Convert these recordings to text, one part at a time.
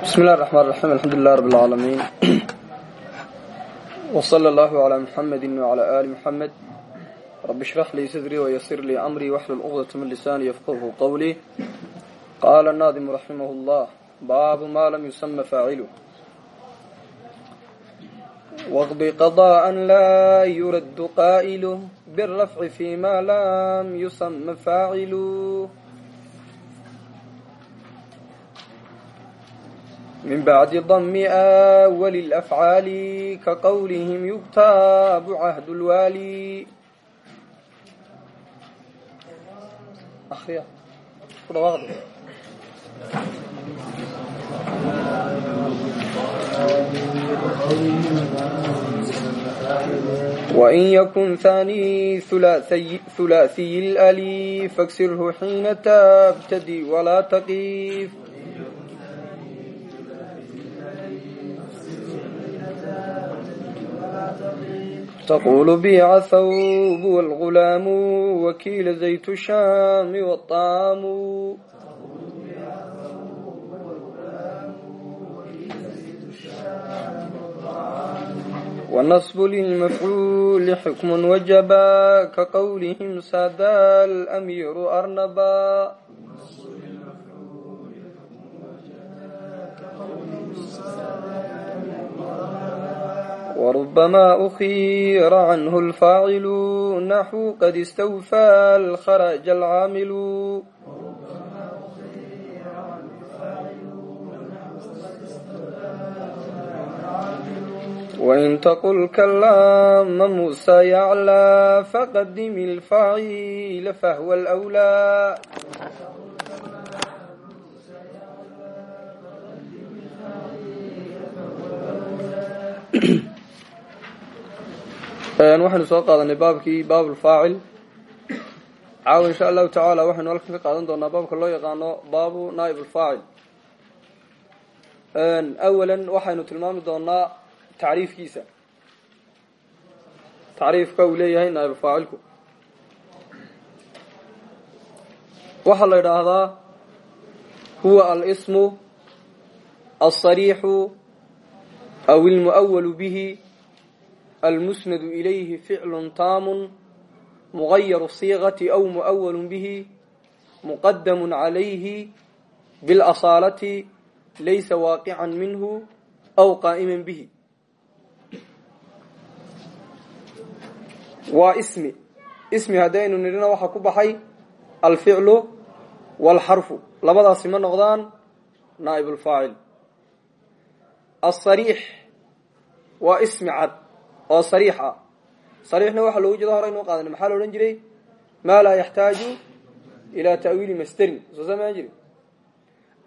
بسم الله الرحمن الرحيم الحمد لله رب العالمين وصلى الله على محمد وعلى آل محمد رب اشرح لي صدري ويسر لي أمري واحلل عقدة من لساني يفقهه قولي قال الناظم رحمه الله باب ما لم يسمى فاعله واقض قضاء لا يرد قائله بالرفع فيما لم يسمى فاعله من بعد ضم أول الأفعال كقولهم يكتاب عهد الوالي أخيا وإن يكن ثاني ثلاثي, ثلاثي الأليف فاكسره حين تبتدي ولا تقيف تقول بيع ثوب والغلام وكيل زيت الشام والطعام والنصب للمفعول حكم وجبا كقولهم سادا الأمير أرنبا وربما أخير عنه الفاعل نحو قد استوفى الخرج العامل وإن تقل كلام موسى يعلى فقدم الفاعل فهو الأولى waxaynu soo qaadanay baabkii baab lfaacil caawa insha allahu tacaala waxaynu halkan ka qaadan doonaa baabka loo yaqaano baabu naaib alfaacil awalan waxaynu tilmaami doonaa tacriifkiisa. Tacriifka uu leeyahay naaib alfaacilku waxaa la idhaahdaa huwa alsmu alsariixu aw ilmu'awalu bihi almusnad ilayhi ficlu taamu mugayaru siigati aw mu'awalu bihi muqadamu calayhi bilasaalati laysa waaqican minhu aw qaa'iman bihi waa ismi ismi haddaynu nidhina waxaa ku baxay alficlu walxarfu labadaasi ma noqdaan naaib lfaacil asariix waa ismi cad oo sariix ah. Sariixna waxaa loogu jeeda hore inuu qaadanay maxaa la odhan jiray? Maa laa yaxtaaju ilaa ta'wiili masterin soo samaan jiri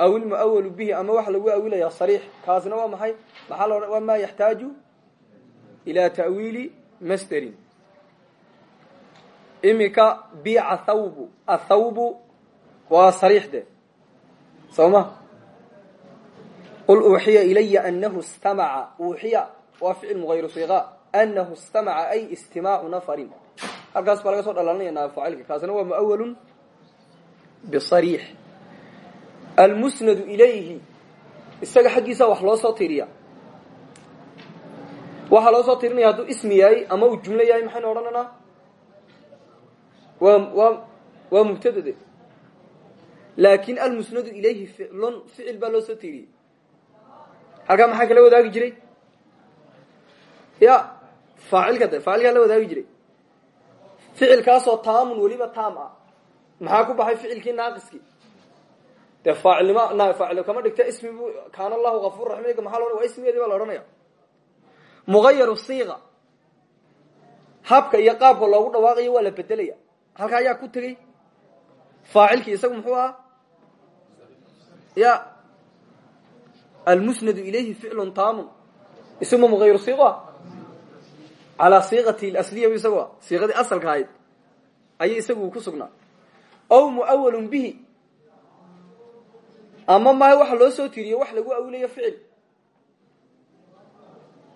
aw ilmu'awalu bihi ama waxa lagu awilayaa sariix kaasna waa maxay? Maxaa la waa maa yaxtaaju ilaa ta'wiili masterin iminka biica thawbu. Athawbu waa sariix de. Soo ma? Qul uuxiya ilaya anahu istamaca. Uuxiya waa ficil mugayru siiqa anahu istamaca ay istimaacu nafarin halkaas baa laga soo dhalaalanaya naafacilka kaasna waa muawalun bisariix almusnadu ilayhi isaga xaggiisa wax loo soo tiriya waxaa loo soo tirinaya hadduu ismi yahay ama uu jumlo yahay maxaynu odhanaynaa waa waa waa mubtadade laakin almusnadu ilayhi ficlun ficil baa loo soo tiriyey halkaa maxaa kala wadaagi jiray ya faacilka de faacilkaa la wadaagi jiray. Ficilkaasoo taamun weliba taam ah. Maxaa ku baxay ficilkii naaqiskii dee faacilnimo faacil kama dhigta ismi bu kaana allahu gafur raxim maaa lo waa ismigeedii baa la odhanaya. Mugayaru siiqa habka iyo qaabka loogu dhawaaqayo waa la bedelaya halkaa ayaa ku tegey. Faacilkii isagu muxuu ahaa? Ya. Almusnadu ilayhi ficlun taamun. Isaguma muayru siiqa calaa siiqati asliya isagu siiqadii asalka ahayd ayay isagu ku sugnaa. Ow muawalun bihi. Ama maha waxa loo soo tiriye wax lagu awilayo ficil.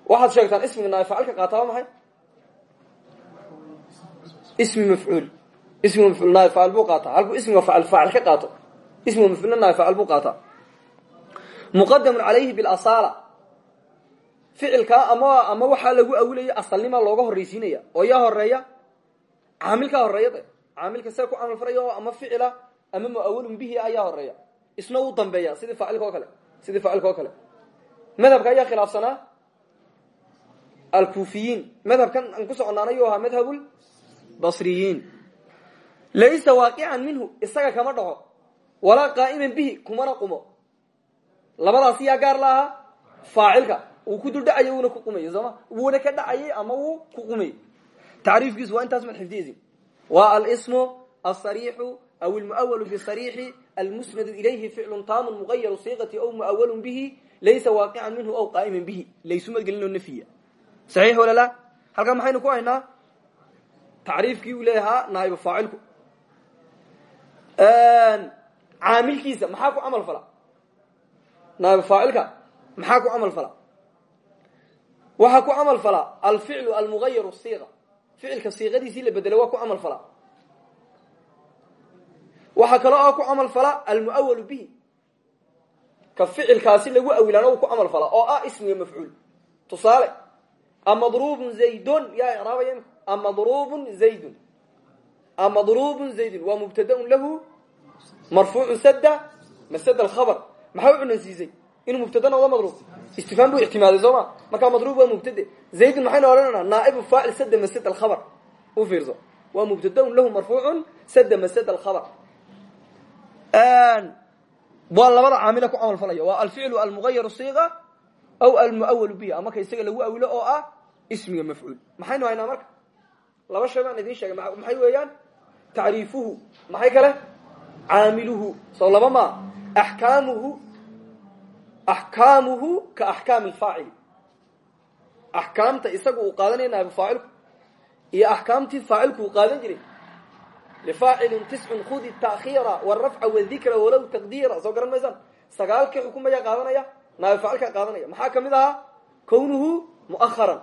Waxaad sheegtaan ismiga naa facilka qaataa waa maxay? Ismi mafcuul. Ismiga mafcuul naai faacil buu qaataa. Halkuu ismiga faacil faacil ka qaato ismiga mafcuulna naai faacil buu qaataa. Muqadamun calayhi bilasala ficilkaa ama ama waxaa lagu awilaya asalnima looga horraysiinaya oo yaa horreeya caamilkaa horreeya de. Caamilka see ku camal faraya ama ficila ama muawalun bihi ayaa horreeya isna uu dambeeya sidii faacilka oo kale sidii faacilka oo kale. Madhabka ayaa khilaafsanaa alkufiyiin madhabkan aan ku soconaanayu ahaa madhabul basriyiin. Laysa waaqican minhu isaga kama dhaco walaa qaa'iman bihi kumana qumo. Labadaas yaa gaar la ahaa faacilka uu ku duldhacayo wuuna ku qumayo sooma wuuna ka dhacayay ama wuu ku qumayy tacriifkiisu waa intaas mad xifdiyeysin waa alsmu asariixu aw almuawalu bisariixi almusnadu ilayhi ficlu taamun mugayaru siiqati aw muawalun bihi laysa waaqican minhu aw qaa'iman bihi laysu madgelinoo nafyiya saxiix wala la halkaa maxaynu ku haynaa tacriifkii uu leeyahaa naaibu faacilku caamilkiisa maxaa ku camal fala naaibu faacilka maxaa ku camal fala waxaa ku camal fala alficlu almugayaru siiqa ficilka siiqadiisii la bedelo waa ku camal fala. Waxaa kaloo oo ku camal fala almuawalu bihi. Ka ficilkaasi lagu awilaana ku camal fala oo ah ismiga mafcuul. Tusaale amadrubun zaydun yaa icraabaya imka amadrubun zaydun. Amadrubun zaydun waa mubtadaun lahu marfuucu sada masada alkhabar. Maxaa u cunansiisay inuu mubtada noqdo madruub istifhaam buu ixtimaaday soo ma? Markaa madruub waa mubtade. Zaydun maxaynu odhananaa naaibu faacil sada masad alkhabar u fiirso waa mubtadaun lahu marfuucun sada masad alkhabar waa labada caamila ku camal falaya waa alficlu almugayaru siiqa aw almuawalu bihi. Ama ka isaga lagu awilo oo ah ismiga mafcuul maxaynu haynaa marka? Laba shay baan idiin sheegay. Maxay weeyaan? Tacriifuhu maxay kale? Caamiluhu. Soo laba maa? Axkaamuhu axkaamuhu ka axkaami lfaacili axkaamta isaga uu qaadanaya naabu iyo axkaamtii faacilku uu qaadan jiray. Lifaacilin tiscun khudi taakhiira warafca wadikra walow taqdiira. Soo garan maysaan? Sagaalkii xukumayaa qaadanaya naabi faacilkaa qaadanaya. Maxaa ka mid ahaa? Kownuhu muaharan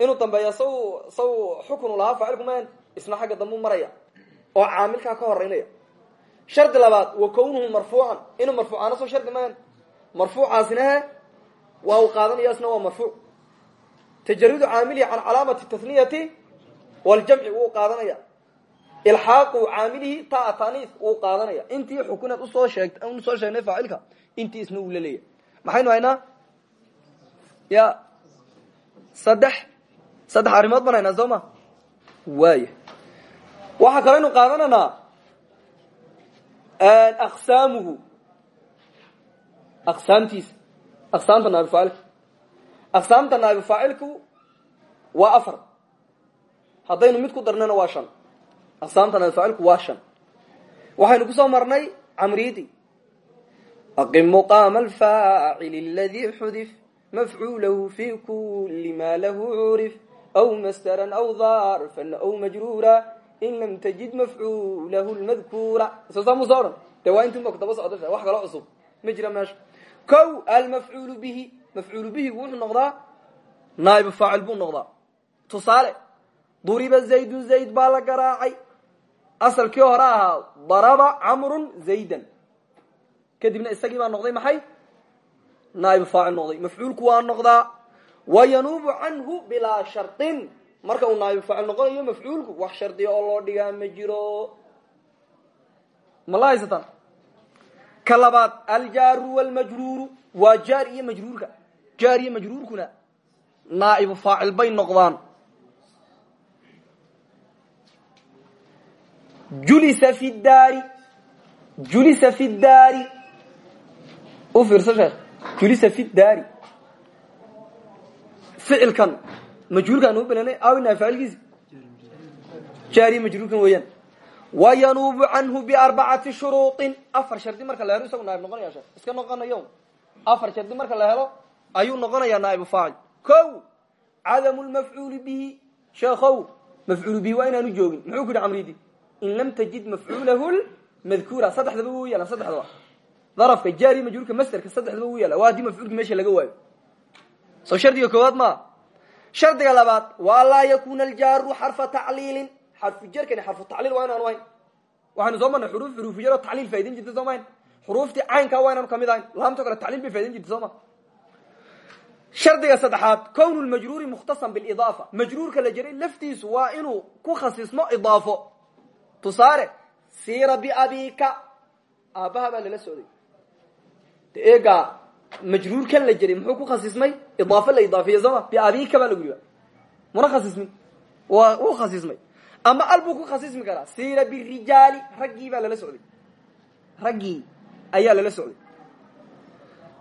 inuu dambeeya saw saw xukunu lahaa faacilku mayan isna xagga dambu maraya oo caamilkaa ka horeynaya shardi labaad wa kownuhu marfuucan. Inuu marfuucaana soo shardi mayan marfuucaasina he waa uu qaadanaya isna waa marfuuc. Tajarudu caamilihi can calaamati tathniyati waljamci wuu qaadanaya. Ilxaaqu caamilihi ta tanis wuu qaadanaya. Intii xukunaad u soo sheegt u soo sheegnay faacilka intii isna uu la leeyahy maxaynu haynaa? Ya saddex saddex arrimood baan haynaa soo ma waaya waxaa kaloo aynu qaadananaa aqsaamuhu aqsaamtiisa aqsaamta naabi faacilka aqsaamta naabi faacilku waa afar. haddaynu mid ku darnana waa shan aqsaamta naabi faacilku waa shan waxaynu ku soo marnay camridi aqim muqaama alfaacili aladii xudif mafcuulahu fi kuli ma lahu curif aw masdaran aw darfan aw majruura in lam tajid mafcuulahu lmadkuura soo saa muso odhan dee waa intunba kudaba socda wax kaloo cusub ma jira meesha kow almafcuulu bihi mafcuulu bihigu wuxuu noqdaa naaibu faacil buu noqdaa. Tusaale duriba zaydun zayd baa la garaacay. Asalkii hore ahaa daraba camrun zaydan. Kadibna isagii baa noqday maxay? Naaibu faacil noqday. Mafcuulku waa noqdaa wa yanuubu canhu bilaa shardin marka uu naaibu faacil noqonayo mafcuulku wax shardiya oo loo dhigaa ma jiro. Ma ka labaad aljaaru wlmajruuru waa jaar iyo majruurka jaar iyo majruurkuna naaibu faacil bay noqdaan julisa fi daari julisa fi daari u fiirso sheekh julisa fi daari ficilkan majruurkaan u belanay awinaa faacilkiisi jaar iyo majruurkan weeyaan wa yanuubu canhu biarbacati shuruuin afar shardi marka la helo isagu naaib noqonaya sheekh. Iska noqonayo. afar shardi marka la helo ayuu noqonayaa naaibu faacil. Ko cadamu lmafcuuli bihi. Sheekhow mafcuulu bihi waa inaanu joogin. Muxuu ku yihi camridi? In lam tajid mafcuulahu madkuura saddexdaba u yaalla saddexdaba darafka jaari majruurka masderka saddexdaba u yaalla waa haddii mafcuulki meesha laga waayo. Soo shardiga koowaad maa? Shardiga labaad waa laa yakuna aljaaru xarfa tacliilin xarfu jarkani xarfu tacliil waa inaanu hayn waxaynu soo marnay xuruuf xuruufijar oo tacliil faa'idin jirta soo mahayn xuruuftii caynkaa waa inaanu ka mid ahayn laamto kale tacliil bay faydin jirta soo ma shardiga saddexaad kown lmajruuri mukhtasan bilidaafa majruurka la jiray laftiisu waa inuu ku khasismo idaafo tusaale siira biabika aabbaha baa lala socday de eegaa majruurkan la jiray muxuu ku khasismay idaafo la idaafiye sooma biabika baa lagu yiha muna khasismin waa u khasismay ama al buu ku khasismi karaa. Siira birijaali raggii baa lala socday. Raggii ayaa lala socday.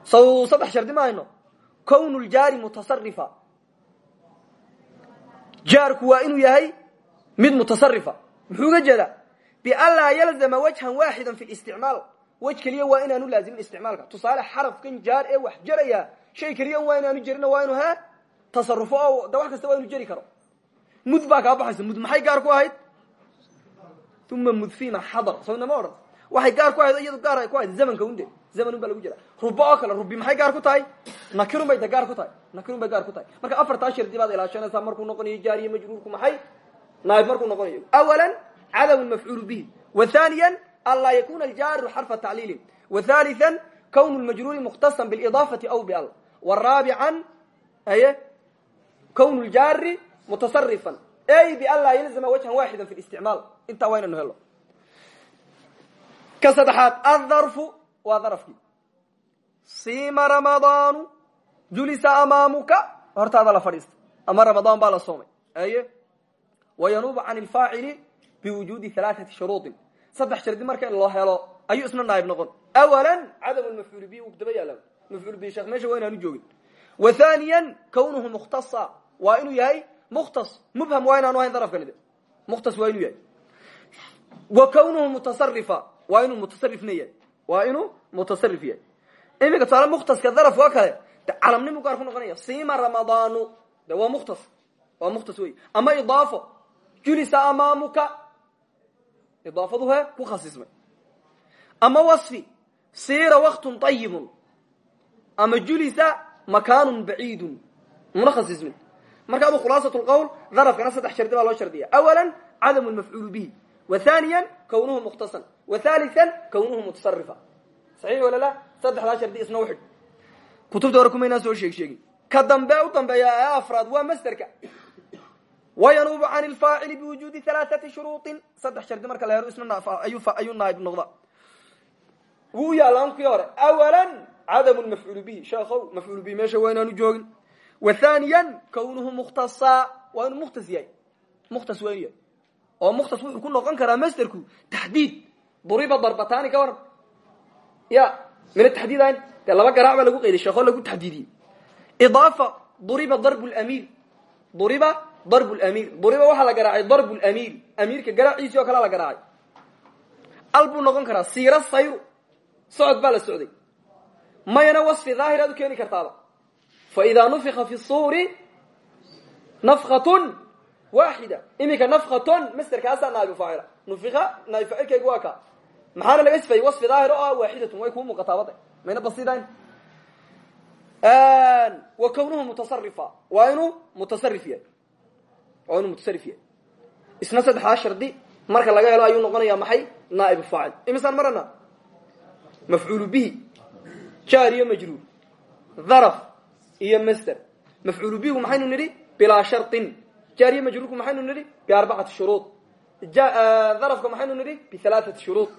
Saw saddex shardi ma hayno. Kown ljaari mutasarifa jaarku waa inuu yahay mid mutasarifa muxuu ga jeedaa? Bianlaa yalzama wajhan waaxida fi listicmaal wej keliya waa inaanu laazimin isticmaalka. Tusaale xarafkan jaar ee wax jaraya shay keliya waa inaanu jerina waa inu he tasarufo oo de wax kasta waa inu jeri karo mud baa kaa baxaysa. Mud maxay gaar ku ahayd? Uma mud fima xadar sownama odhan waxay gaar ku ahayd iyadu gaar ku ahayd zamanka unde. Zaman un baa lagu jira rubo oo kale rubi maxay gaar ku tahay? Nakirun bay de gaar ku tahay. Nakirun bay gaar ku tahay. Marka afartaa shardi baad ilaashanaysaa markuu noqonayo jaariye majruurku maxay? Naaib markuu noqonayo. Awala cadamu mafcuulu bihi. Wa thaniya anlaa yakuna aljaaru xarfa tacliilin wa thalitha kwn lmajruuri mukhtasan bilidaafati aw bial waraabican aye kwn ljaari mutasarifan ay bian laa yalzama wajhan waaxida fi listicmaal intaa waa inanu helo. Ka saddexaad adharfu waa darafkii. Siima ramadaanu julisa amaamuka hortaada la fadhiista ama ramadaan baa la soomay. Aye? Wayanuubu can lfaacili biwujuudi halaaثati shuruudin. Saddex shardi marka in loo helo ayuu isna naaib noqon. Awala cadam mafcuul bi u daba yaalla mafcuul bi sheekh meesha waa inaanu joogin. Wa thaniya kawnuhu mukhtasa waa inuu yahay mukhtas mubham waa inaanu ahayn darafkanide mukhtas waa inuu yahay wa kawnuhu mutasarifa waa inuu mutasarifna yahay waa inuu mutasarif yahay iminka tusaale mukhtaska darafka oo kale de calamnimu gaar ku noqonaya sima ramadaanu de waa mukhtas waa mukhtas wey ama idaafo julisa amaamuka idaafadu he ku khasismay ama wasfi siira waktun ayibun ama julisa makaanun baciidun muna khasismin marka adu khulaasat lqowl darafkana saddex shardi baa loo shardiya awala cadamu lmafcuulu bihi. Wa thaniya kawnuhu mukhtasan. Wa thalitha kawnuhu mutasarifa saxiix wala la saddexdaa shardi isna uxidh kutubta hore kumaynaa soo sheeg sheegin. Ka dambe u dambeeya ee afraad waa masterka wayanuubu can lfaacili biwujuudi halaaثati shuruuطin saddex shardi marka la helo isna ayuu naaib noqda wuu yaalaan kii hore awala cadamu mafcuul bihi. Sheekhow mafcuul bihi meesha waa inaanu joogin wa thaniya kawnuhu mukhtasa waa inuu mukhtas yahay. Mukhtas waa inu yahay. Oo mukhtas wuxuu ku noqon karaa masterku taxdiid. Duriba darbatani ka waran ya mina taxdiid ahayn. Dee laba garaac baa lagu qayday sheekho lagu taxdiidiyey. Idaafa duriba darb lamiir duriba darb lamiir duriba waxaa la garaacay darb lamiir amiirka garaaciisi oo kalea la garaacay. Al buu noqon karaa siira sayru. Socod baa la socday. Mayana wasfi daahir aad u keeni kartaaba fa idaa nufika fi suuri nafkatun waaxida iminka nafkatun masterkaasaa naaib faacila nufika naaib faacilkayga waa ka maxaana laga sifayey wasfi daahir oo ah waaxidatun way kuu muuqataabada mayna basidayn wa kawnuhu mutasarifa waa inuu mutasarif yahay waa inuu mutasarif yahay isna saddexdaa shardi marka laga helo ayuu noqonaya maxay naaib faacil imisaan marana mafcuulu bihi jaar iyo majruur dharaf iyo master mafcuulu bihigu maxaynu nidhi? Bilaa sharin jaar iyo majruurku maxaynu nidhi? Biarbacati shuruud. Dharafka maxaynu nidhi? Bihalaaثati shuruud.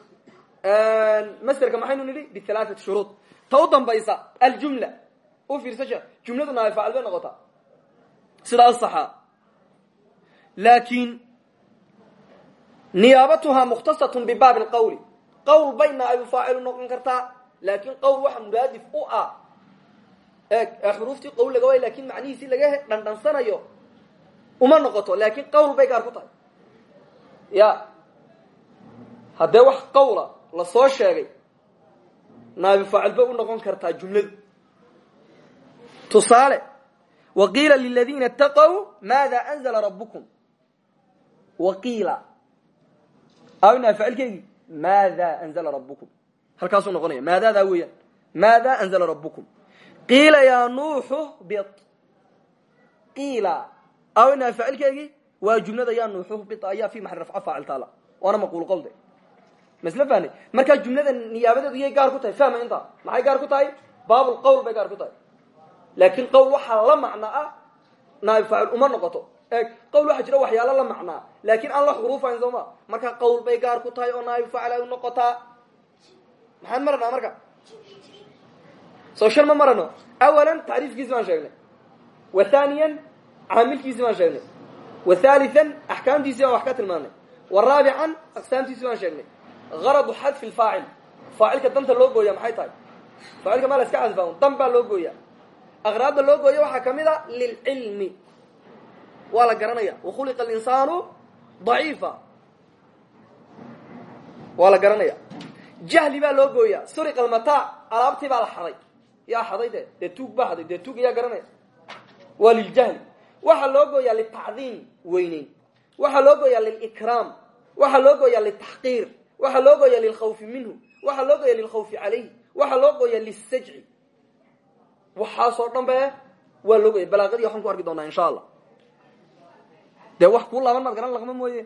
Masterka maxaynu nidhi? Bihalaaثati shuruud. Ta u dambaysa aljumla u fiirsa sheekh jumladu naaib faacil bay noqotaa sidaas saxa laakiin niyaabatuhaa mukhtasatun bibaabi lqawli qowl bay naa'ibu faacilu noqon kartaa laakiin qowl waxa muraadif u ah xuruuftii qowl laga waay laakiin macnihiisii laga dhandhansanayo. Uma noqoto laakiin qowl bay gaar ku tahay. Ya. Haddee wax qawla la soo sheegay naa'ibu faacil u noqon kartaa jumladu. Tusaale waqiila liladiina itaqow maada anzla rabukum waqiila. Awna faacilkeygii maada anzla rabukum halkaasuu noqonaya maadadaa weeyaan. Maada anzla rabukum qiila yaa nuuxu bit. Qiila. Awna faacilkeygii waa jumlada yaa nuuxu bit ayaa fi maxal rafca faacil taala waana maquul qowlde. Masle fahne markaa jumlada niyaabadeedu yay gaar ku tahay fahma intaa maxay gaar ku tahay? Baabulqawl bay gaar ku tahay. Laakiin qowl waxaa la macno ah naaib faacil uma noqoto. E qowl waxaa jira waxyaalo la macnaa laakiin aan la xuruufayn soo ma. Marka qowl bay gaar ku tahay oo naaib faacil ay unoqotaa maxaan maranaa marka soo shan ma marano. Awalan tacriifkiisi baan sheegnay. Wa thaniyan caamilkiisi baan sheegnay. Wa thalithan axkaamtiisi baan wax ka tilmaanay wa raabican aqsaamtiisi baan sheegnay. Garadu xadfi lfaacil. Faacilka danta loo gooya maxay tahay? Faacilka maa la iska xadfaa dan baa loo gooya aqraabda loo gooya waxaa ka mid a lilcilmi. Waa la garanaya. Wakhuliqa alinsaanu daciifa. Waa la garanaya. Jahli baa loo gooya suriqa almataac alaabtii baa la xaday yaa xaday de dee tuug baa xaday dee tuug yaa garanaya waa liljahli waxaa loo gooyaa litacdiim weyneyn. Waxaa loo gooyaa lilikraam waxaa loo gooyaa litaxqiir waxaa loo gooyaa lilkhawfi minhu. Waxaa loo gooya lilkhawfi calayh waxaa loo gooya lisajci waxaasoo dhan be waa loo gooya balaaqadii waxaan ku arki doonaa insha allah. Dee wax kuu laaban maad garan laqma mooye.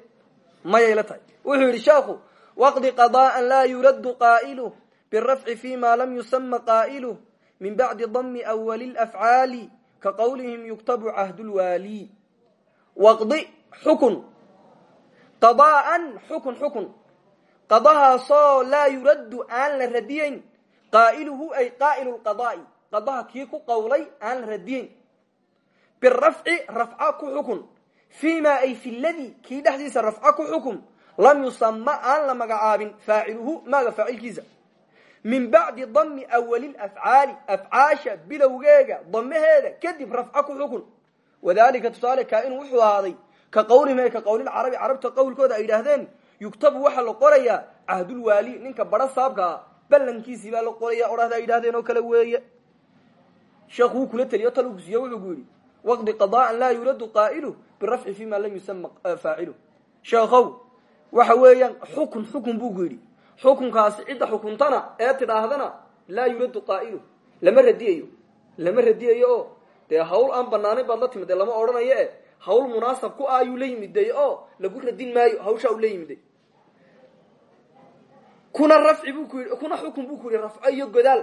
Mayay la tahay. Wuxuu yidhi sheekhu waqdi qadaan laa yuraddu qaa'iluh birafci fi ma lam yusama qaa'iluh min bacdi dami awali lafcaali ka qowlihim yuktabu cahdulwaali waqdi xukun. Qadaa'an xukun xukun. Qadahaasoo laa yuraddu aan la radiyeyn. Qaa'iluhu ay qaa'ilu lqadaa'i qadaha kii ku qowlay aan la radiyeyn. Birafci rafca ku xukun. Fii ma ay fi ladii kii dhexdiisa rafca ku xukun. Lam yusama aan la magacaabin faaciluhu maaga faacilkiisa min bacdi dami awali lafcaali afcaasha bilowgeega damaheeda kadib rafca ku xukun. Wadalika tusaale kaa inuu wuxuu ahaaday ka qowlihim ka qowlilcarabi carabta qowlkooda ay yidhaahdeen yugtabu waxaa la qorayaa cahdulwaali ninka baro saabkaa ballankiisii baa la qoraya odhahda ay yidhahdeen oo kale weeye. Sheekhu wuu kula teliyo tal kusiiye wuxuu ku yidhi waqdi qadaan laa yuradu qaa'iluh birafci fi ma lam yusama faaciluh sheekhow waxa weeyaan xukunkaasi cidda xukuntana ee tidhaahdana laa yuradu qaa'iluh lama radiyayo lama radiyayo oo dee hawl aan banaanayn baad la timid dee lama odhanayo e hawl munaasab ku ah ayuu la yimiday oo lagu radin maayo hawshaa uu la yimiday kuna rafci buu ku yidhi kuna xukun buu ku yidhi rafco iyo godaal.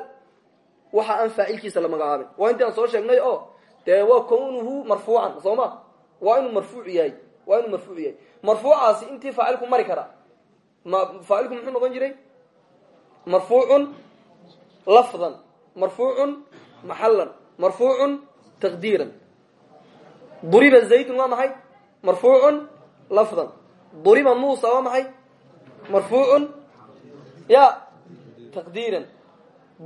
Waxa aan faacilkiisa la magacaabin waa intii aan soo sheegnay oo dee waa kownuhu marfuucan soo ma? Waa inuu marfuuc yahay waa inuu marfuuc yahay. Marfuucaasi intii faacilku mari kara ma faacilku muxuu noqon jiray? Marfuucun lafdan marfuucun maxalan marfuucun taqdiiran. Duriba zaydun waa maxay? Marfuucun lafdan. Duriba muusa waa maxay? Marfuucun ya taqdiiran.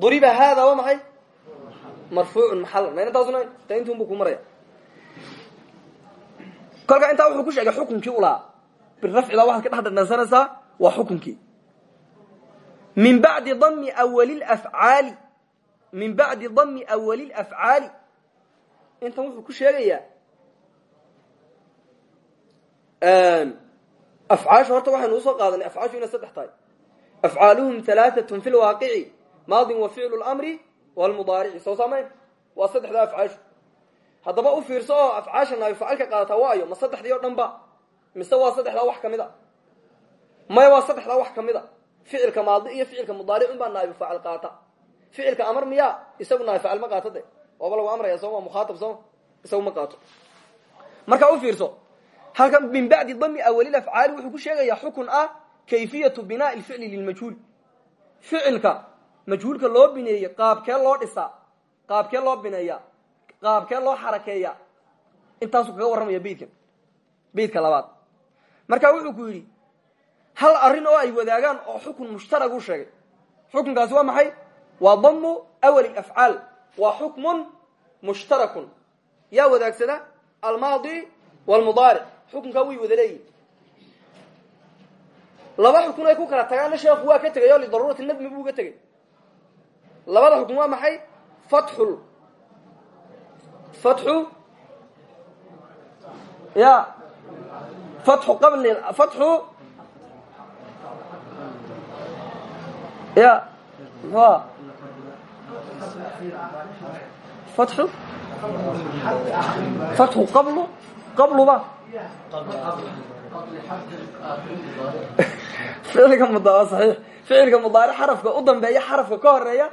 Duriba haada waa maxay? Marfuucun maxalan mayna taasuna ta intuun buu ku maraya. Kolka intaa wuxuu ku sheegay xukunkii ulahaa birafcida waxaad ka dhex dhadhansanaysaa waa xukunkii min bacdi dami awali lafcaali min bacdi dami awali lafcaali intan wuxuu ku sheegayaa afcaasha horta waxaynu u soo qaadanay afcaashu inay saddex tahay. Afcaaluhum halaaatun fi lwaaqici maadin wa ficlu lmri walmudaarici soo saamayn waa saddexdaa afcaashu haddaba u fiirso oo afcaasha naabi facalka qaadataa waayo ma saddexdii o dhan ba? Mise waa saddexdaa wax ka mid a maya waa saddexdaa wax ka mid a. Ficilka maadi iyo ficilka mudaaric un baa naabi facal qaata. Ficilka amar miya isagu naabi facal ma qaato de waaba lagu amraya sooma mukhaatab sooma isagu ma qaato. Marka u fiirso halkan min bacdi dami awalil afcaali wuxuu ku sheegayaa xukun ah kayfiyatu binaa'i lficli lilmajhuul. Ficilka majhuulka loo bineeyey qaabkee loo dhisaa qaabkee loo bineeya qaabkee loo xarakeeya intaasuu kaga warramaya beydkan hal arrin oo ay wadaagaan oo xukun mushtarag u sheegay. Xukunkaasi waa maxay? Waa damu awali afcaal. Waa xukmun mushtarakun. Yaa wadaagsada almaadi walmudaaric xukunkaa way wada leeyihiin laba xukun ay ku kala tagaanna sheekhu waa ka tegay oo lidaruurati nadmi buu ga tegey labada xukun waa maxay? Fatxul fatxu ya fatxu qabli fatxu ya mxua fatxu fatxu qablu? Qabluba ficilka mudaa saxiix ficilka mudaaric xarafka u dambeeya xarafka ka horreeya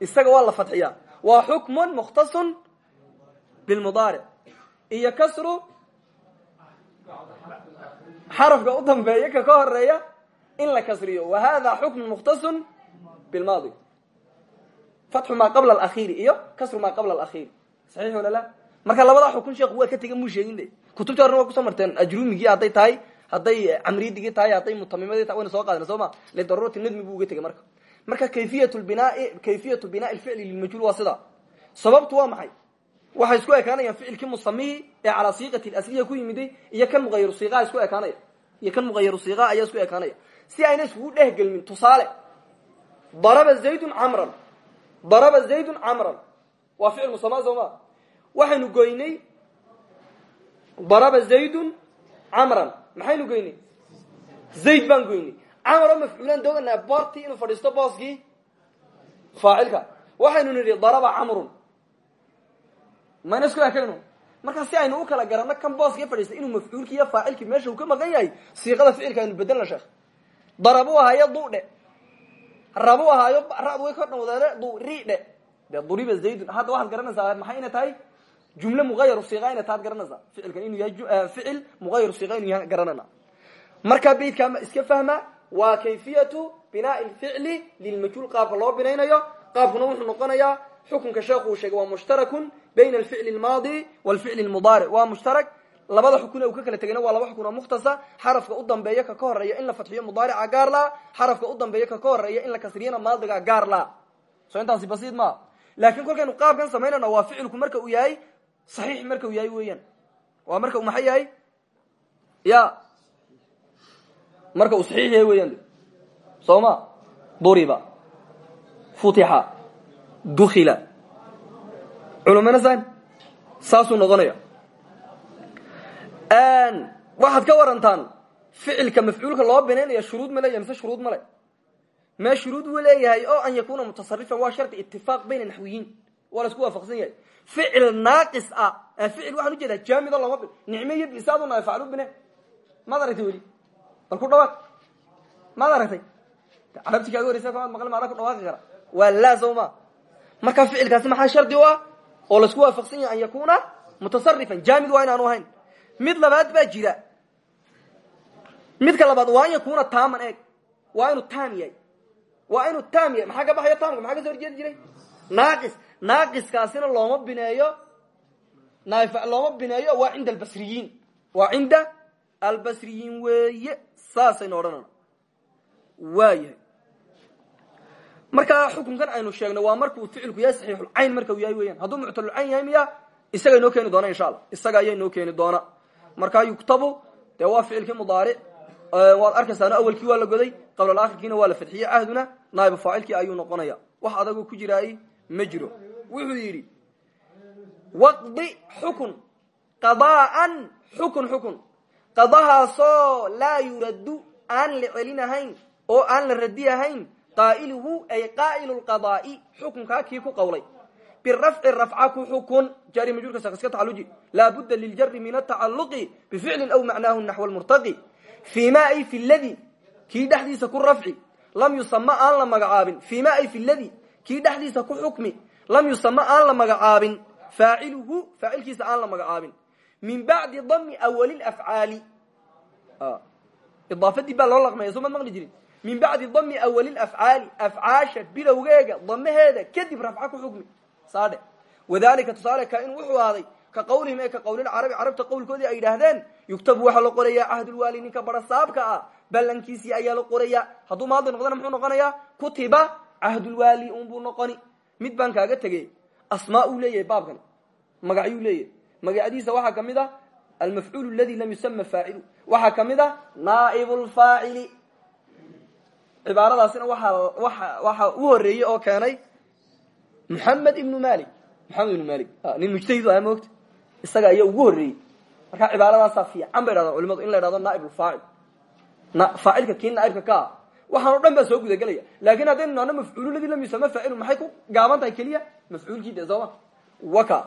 isaga waa la fadxiyaa waa xukmun mukhtasun bilmudaaric iyo kasru xarafka u dambeeya ka ka horreeya in la kasriyo wa hada xukmun mukhtasun bilmaadi fatxu maa qabla alakhiiri iyo kasru maa qabla alakhiiri saxiix wala la marka labadaa xukun sheekhu waa ka tega muu sheegin de kutubta horena waa ku soo marteen ajrumigii hadday tahay hadday camridigii tahay hadday mutamimadii tahay wayna soo qaadana soo ma lidaruurati nadmi buu uga tegay marka marka kayfiyat binai kayfiyatu binaa ficli lilmajhuul waa sida sababtu waa maxay waxay isku ekaanayaan ficilkii musamihi ee calaa siiqati asliya ku yimiday iyo kan muqayaru siiqa isku ekaanaya iyo kan muqayaru siiqa ayaa isku ekaanaya si ayna iskugu dhehgelmin tusaale daraba zaydun camran daraba zaydun camran. Waa ficil musama soo waxaynu goynay daraba zaydun camran. Maxaynu goynay? Zayd baan goynay. Camar oo mafcuulaan dooganaa boortii inuu fadhiisto booskii faacilka. Waxaynu nidhi daraba camrun. Mayna isku ekaynu markaa si aynu u kala garanno kan booskii fadhiistay inuu mafcuulki iyo faacilkii meesha uu ka maqan yahay siiqada ficilka aynu bedelna sheekh darabu ahaayo duudhe rabu ahaayo rad way ka dhawdeede duridhe dee duriba zaydun hadda waxaad garanaysaa maxay inay tahay? Jumle muqayaru siiqa inay taad garanaysaa ficilkan inuu yahay ficil muqayaru siiqa inuu yahay garanayna markaa beydkaa iska fahma waa kayfiyatu binaa lficli lilmajhuul qaabka binaynayo. Qaabkuna wuxuu noqonayaa xukunka sheekhu sheegay waa mushtarakun bayna alficli lmaadi walficli lmudaaric waa mushtarak labada xukun uu ka kala tegayna waa laba xukun oo mukhtasa xarafka u dambeeya ka ka horreeya in la fadxiyo mudaarica gaar la xarafka u dambeeya ka ka horreeya in la kasriyana maadiga gaar la so intaasi basiid maa laakiin kolkaynu qaabkan samaynayna waa ficilku marka uu yahay saxiix marka uu yahay weeyaan. Waa marka uu maxay yahay? Ya. Marka uu saxiix yahay weeyaan. Soo ma? Duriba. Futixa. Dukila culumana san saasuu noqonaya waxaad ka warantaan ficilka mafcuulka loo binaynaya shuruud ma leeyahay mise shuruud ma le mee shuruud wuu leeyahay oo an yakuna mutasarifan waa shardi itifaaq bayna naxwiyiin. Waa la isku waafaqsan yahay. Ficil naaqis ah ficil waxaan u jeedaa jaamido lama bin nicme iyo bisaaduna faclu bine. Maad aragtay weli? Bal ku dhawaaq. Maad aragtay? Carabti kaaga horeysa kamaad maqli maada ku dhawaaqi kara. Waa laa soo ma. Marka ficilkaasi maxaa shardi u ah oo la isku waafaqsan yahay an yakuna mutasarifan jaamid waa inaanu ahayn mid labaad baa jira. Midka labaad waa an yakuna taaman eeg. Waa inuu taam yahay. Waa inuu taam yahay. Maxaa ka baxayo taamka maxaa soo horjeedi jiray? Naaqis. Naaqiskaasina looma bineeyo. Looma bineeyo. Waa cinda albasriyiin. Waa cinda albasriyiin weeye. Saasaynu odhanana waayahay. Markaa xukunkan aynu sheegno waa markuu ficilku yahay saxiixulcayn marka uu yahay weyan hadduu muctalulcayn yahay miya isaga inoo keeni doona insha allah. Isaga ayaa inoo keeni doona markaa yuktabu dee waa ficilkii mudaaric waad arkaysaano awelkii waa la goday qabla akhirkiina waa la fadxiyey cahduna naaibu faacilkii ayuu noqonaya. Wax adagoo ku jiraay ma wuxuu yidhi waqdi xukun qadaa'an xukun xukun. Qadahaasoo laa la celinahayn oo aan la radi ahayn qaa'iluhu ay qaa'ilu lqadaa'i xukunkaa kii ku qawlay birafci rafca ku xukun jaari majhuurka sheekh iska tacaluji laa budda liljari min atacaluqi bificlin aw macnaahu naxwa lmurtaqi fii ma ay fi ladi kii dhexdiisa ku rafci lam yusama aan la magacaabin. Fii ma ay fi ladi kii dhexdiisa ku xukmi lam yusama aan la magacaabin. Faaciluhu faacilkiisa aan la magacaabin. Min bacdi dami awali afcaali idaafadii baa loo laqmaya soo ma maqli jirin. Min bacdi dami awali afcaali afcaasha bilowgeega damaheeda kadib rafca ku xukmi saadhe wadalika tusaale ka in wuxuu ahaaday ka qawlihim ee ka qawlilcarabi carabta qowlkoodii ay yidhaahdeen yuktabu waxaa la qorayaa cahdulwaali ninka barasaabka ah ballankiisii ayaa la qorayaa hadduu maadi noqdana muxuu noqonayaa kutiba cahdulwaali unbuu noqoni. Mid baan kaaga tegey asmaa uu leeyahay baabkani magacyuu leeyahay. Magacyadiisa waxaa ka mid ah almafcuul lam yusama faacilu waxaa ka mid ah naaib lfaacili cibaaradaasina waaa waxa u horeeyey oo keenay muxamed ibnu malik. Maxamed ibnu malik. Nin mujtahid ah moogta isaga ayaa ugu horreeyey. Markaa cibaaradaasa fiican. Bay dhahdaan culimadu in la dhahdo naaib lfaacil faacilka kii naaibka ka ah. Waxaan o dhan baa soo gudagelaya. Laakin haddaynu nahno mafcuulu ladii lam yusama faacilu maxay ku gaaban tahay keliya? Mafcuulkii de sooma waka.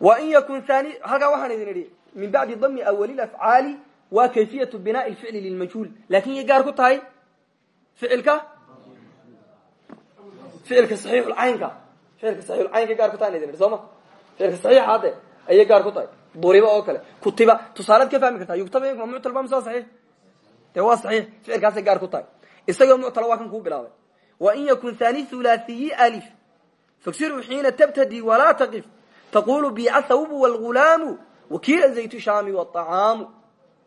Wa in yakun hani halkaa waxaan idin idhi min bacdi dami awali afcaali waa kayfiyatu binaa'i ficli lilmajhuul laakiin yay gaar ku tahay ficilka ficilka saxiixulcaynka ficilka saxiixulcaynka gaar ku tahay na idin idhi soo ma ficilka saxiixa hadde ayay gaar ku tahay. Duriba oo kale kutiba tusaalead ka fahmi kartaa yugtaba ma muctal ba mise waa saxiix? Dee waa saxiix ficilkaasay gaar ku tahay. Isagoo muctala waa kan kuu bilaabay. Wain yakun thani thulaathiyi alif. Faksiru xiina tabtadi walaa taqif. Taqulu biica thawbu wlgulaamu wakiila zaytu shaami waacaamu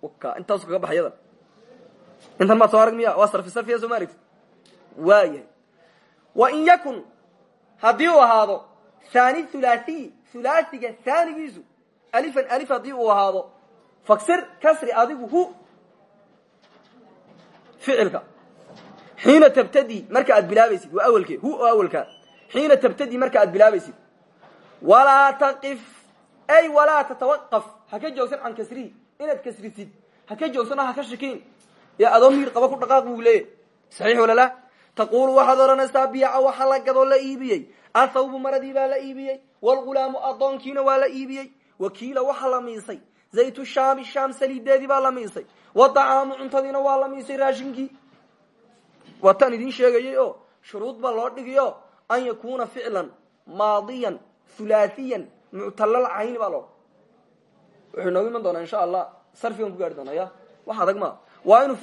waka intaasu kaga bax yadan intan maad soo arag miya waa sarfi sarfiya soo ma aragti waayahay wain yakun haddii uu ahaado thani thulaathiy thulaathiga haanigiisu alifan alif haddii uu ahaado faksir kasri adigu hu ficilka xiina tabtadi marka aad bilaabaysid waa awelke hu oo awelkaa xiina tabtadi marka aad bilaabaysid. walaa taqif ay walaa tatawaqaf ha ka joogsan can kasrihi inaad kasrisid ha ka joogsan oo ha ka shikiin ee adoo miir qaba ku dhaqaaq buu leeyahy saxiix wala la taqulu waxaad odhanaysaa biyaca waxa la gadoo la iibiyey. Athawbu maradii baa la iibiyey. Wlgulaamu adoonkiina waa la iibiyey. Wakiila waxa la miisay. Zaytu shaami shaam saliideedii baa la miisay. Wadacaamu cuntadiina waa la miisay raashinkii waa taan idin sheegayay oo shuruud baa loo dhigiyo an yakuna ficlan maadiyan hulaathiyan muctalal cayni baa loo. Wuxuu inoogu iman doonaa insha allah sarfigan ku gaari doona ya. Wax adag maa waa inuu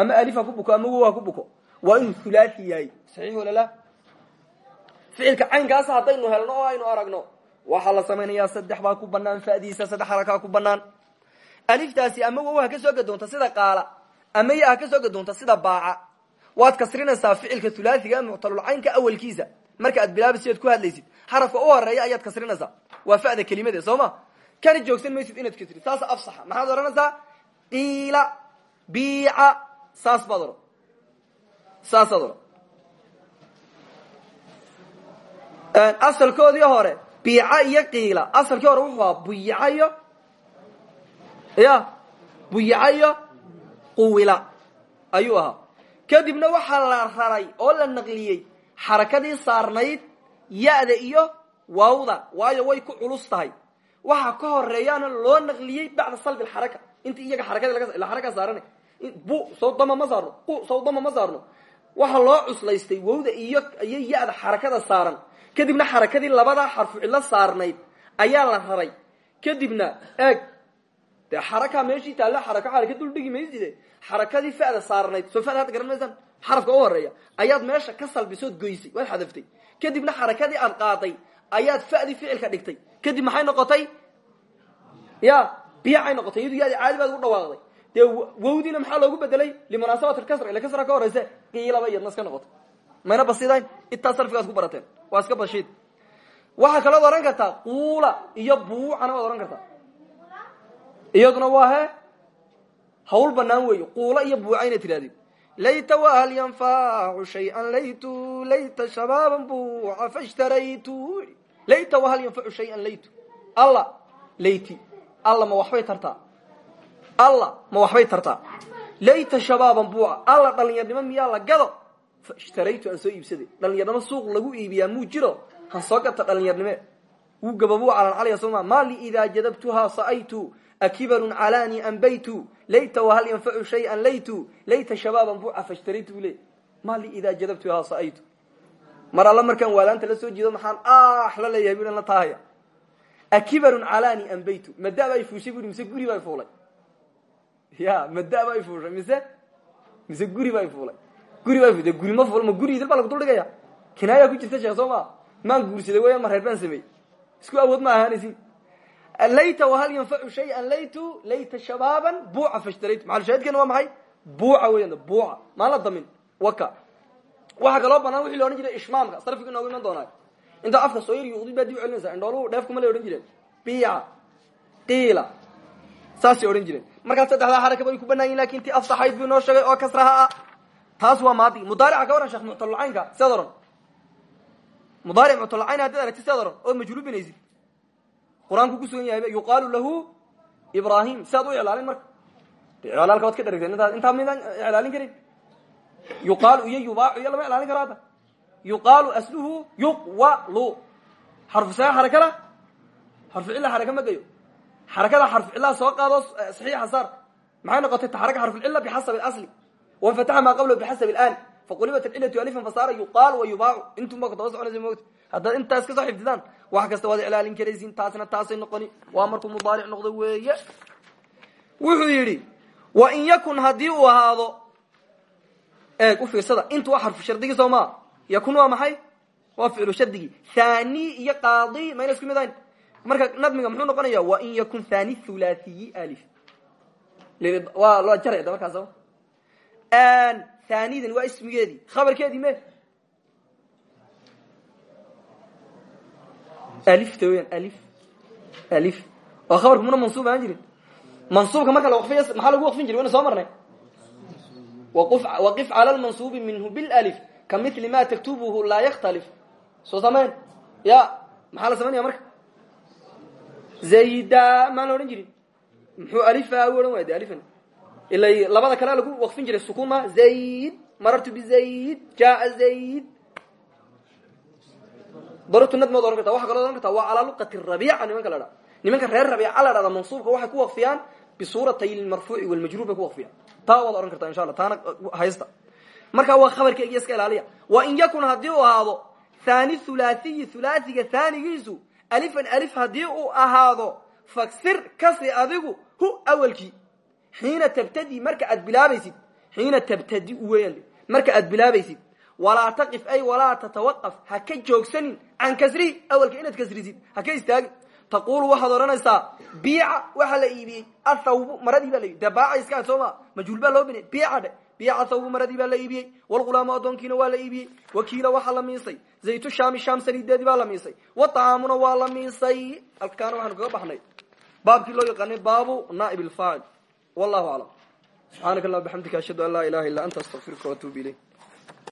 ama alif ha ku buko ama wow ha ku buko. Waa inuu hulaathi yahay. Saxiix wala la? Ficilka caynkaasa haddaynu helno aynu aragno waxaa la samaynayaa saddex baa ku banaan fadiisa saddex harakaa ku banaan aliftaasi ama wow ha ka soo gadoonta sida qaala ama ya ka soo gadoonta sida baaca. Waad kasrinaysaa ficilka hulaathiga muctalulcaynka awalkiisa. Marka aad bilaabaysid ad ku hadlaysid xarafka u horreeya ayaad kasrinaysaa. Waa fada kelimade soo ma? Kana joogsan maysid inaad kasrid saas afsaxa. Maxaad odhanaysaa? Qiila biica saas baad odhan saasaad odhan asalkoodii hore biica iyo qiila. Asalkii hore wuxuu ahaa buyica ya buyica quwila ayuu ahaa. Kadibna waxaa la raray oo la naqliyey xarakadii saarnayd ya-da iyo waawda waayo way ku culus tahay. Waxa ka horeeyaana loo naqliyey bacda salbi xaraka. Inti iyaga xarakadii laga xaraka saaran bu sawdama ma saarno. Qu sawdama ma saarno. Waxa loo cuslaystay wawda iyo iyo ya-da xarakada saaran. Kadibna xarakadii labadaa xarfu cillo saarnayd ayaa la raray. Kadibna eeg. Dee xaraka meeshii taalla xarako xaraka duldhigi mayside xarakadii fada saarnayd soo fada xarafka u horreeya ayaad meesha ka salbisood goysay waad xadaftay. Kadibna xarakadii aad qaaday ayaad fadii ficilka dhigtay. Kadib maxay noqotay? Ya biyacay noqotay iyadu yaadi caadi baad ugu dhawaaqday dee wawdiina maxaa loogu bedelay? Limunaasabat alkasra ila kasra ka horeyse qiilaba iyadna iska noqotay mayna basidayn intaa sarfigaad ku barateen. Waa iska bashiid. Waxaa kalood odhan kartaa quula iyo buucana waad odhan kartaa. Iyaduna waa he hawl banaan weey quula iyo buuca inad tidhahdid layta wahal yanfacu shayئa laytu layta shabaaban buuca fashtaraytu. Layta wahal yanfacu shayئan laytu. Alla layti. Alla ma waxbay tartaa alla ma waxbay tartaa. Layta shabaaban buuca alla dhalinyarnimo miyaa la gado? Fashtaraytu aan soo iibsaday. Dhalinyarnimo suuq lagu iibiyaa muu jiro? Han soo gata dhalinyarnime wuu gababuu calan calya soma mali idaa jadabtuhaa sa'aytu akibarun calani anbaytu. Layta wahal yanfacu shayئan laytu. Layta shabaaban buuca fashtaraytu buu leey mali idaa jadabtuhaa sa'aytu. Mar alla markaan waalaanta la soo jeedo maxaan ah la leeyahay bu la taahaya. Akibarun calani anbaytu. Madaaba ay fuushay bui ya madaaba ay fuushay mise mise guri bay fuulay. Guri bay de guri ma fuula ma guri idil baa lagu duldhigaya kinaaya ku jirta sheekh soo ma maan guursaday weeyaan ma reer baan sameeyey? Isku awood ma ahaanaysin layta wahal yanfacu shayئa laytu layta shabaaban buuca fashtaraytu. Maxalshaahidkeena waa maxay? Buuca weyan buuca. Maan la damin waka waxaa kaloo banaan wixii la odhan jiray ishmaamka sarfiga inoogu iman doonaa intaa afka soo yar yuudid baa dib celinaysa indhooluhu dheefkuma lay odhan jireen. Biica qiila saasay odhan jireen. Markaas saddexdaa xaraka bay ku banaan yihiin laakiin ti afsaxayd buu inoo sheegay oo kasraha ah. Taas waa maadi. Mudaarica ka waran sheekh muctalulcaynka siad oran mudaaric muctalulcayn haddaad aragti siad oran ood majruubinaysid qur'aanku kusugan yahay yuqaalu lahu ibrahim si aad u iclaalin marka. Iclaalka waad ka dharagteen intaa intaa midaan iclaalin karin. Yuqaalu iyo yubaacu iyo lama iclaalin karo hadda yuqaalu asluhu yuqwalu. Xarfu saa xarakala xarfu cilla xaraka ma geyo xarakada xarfu cillaha soo qaado saxiixa saar maxay noqotay taxaraka xarfucilla bixasabi asli wanfataxa maa qablahu bixasabi an faqulibat alcilatu alifan fasaara yuqaal wa yubaacu intunba kudaba soconaysa moogta haddaad intaas ka soo xifdidaan wax kasta waad iclaalin karaysiin taasna taasay noqoni waa markuu mudaaric noqdo weeye wuxuu yidhi wa in yakun haddii uu ahaado eeg u fiirsada intu waa xarfu shardigii soo maa yakun waa maxay waa ficlu shardigii thani iyo qaadi mayna isku mid ahayn marka nadmiga muxuu noqonaya wa in yakun thani thulaathiyi alif. Waa loo jaraya da markaas thanidan waa ismigeedii khabarkeedii me alifta weyan alif alif. Oo khabarka muna mansuub ahaan jirin. Mansuubka marka la waqfiya maxaa lagu waqfin jiray? Wayna soo marnay. Waqif cala lmansuubi minhu bilif ka mili ma taktubuhu laa yaktalif soo samayn ya maxaa la samaynaya marka zayda maan la odhan jirin. Muxuu alifa u odhan waaya de alifan? Ila labada kale lagu waqfin jiray sukun ma zayd marartu bizayd jaa zayd. Darabtu nadmood ohan karta waxa kaloo ohan karta waa calaa luqati rabiica nimanka la dhaa nimanka reer rabiica la dhahda mansuubka waxay ku waqfiyaan bisuuratay lmarfuuci walmajruur bay ku waqfiyaan. Taa waad ohan karta insha allah taana haysta. Marka waa khabarkeegi iska ilaaliya. Wa in yakun haddii uu ahaado thani thulaathiyi thulaathiga thanigiisu alifan alif haddii uu ahaado faksir kasri adigu hu awalkii xiina tabtadi marka aad bilaabaysid. Xiina tabtadi weyan marka aad bilaabaysid. Walaa taqif ay walaa tatawaqaf. Ha ka joogsanin can kasrihi awalka inaad kasrisid. Ha ka istaagin taqulu waxaad odhanaysaa biica waxaa la iibiyey. Athawbu maradii baa la iibiyey dee baaca iskaa soo maa majhuul baa loo binay biica biica thawbu maradii baa la iibiyey walghulaamu addoonkiina waa la iibiyey wakiila waxaa la miisay. Zaytu shaami shaam saliideedii baa la miisay. Waطacaamuna waa la miisay. Halkaana waxaanu kaga baxnay. Baabkii loo yaqaanay baabu naaib alfaacil wallahu aclam subxaanaka allah bxamdika ashhadu an laa ilaha illa anta astaqfiruka waatuub ilayk